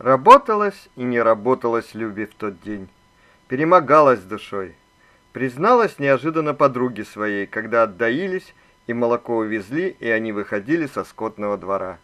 Работалась и не работалась Любе в тот день. Перемогалась душой. Призналась неожиданно подруге своей, когда отдаились и молоко увезли, и они выходили со скотного двора.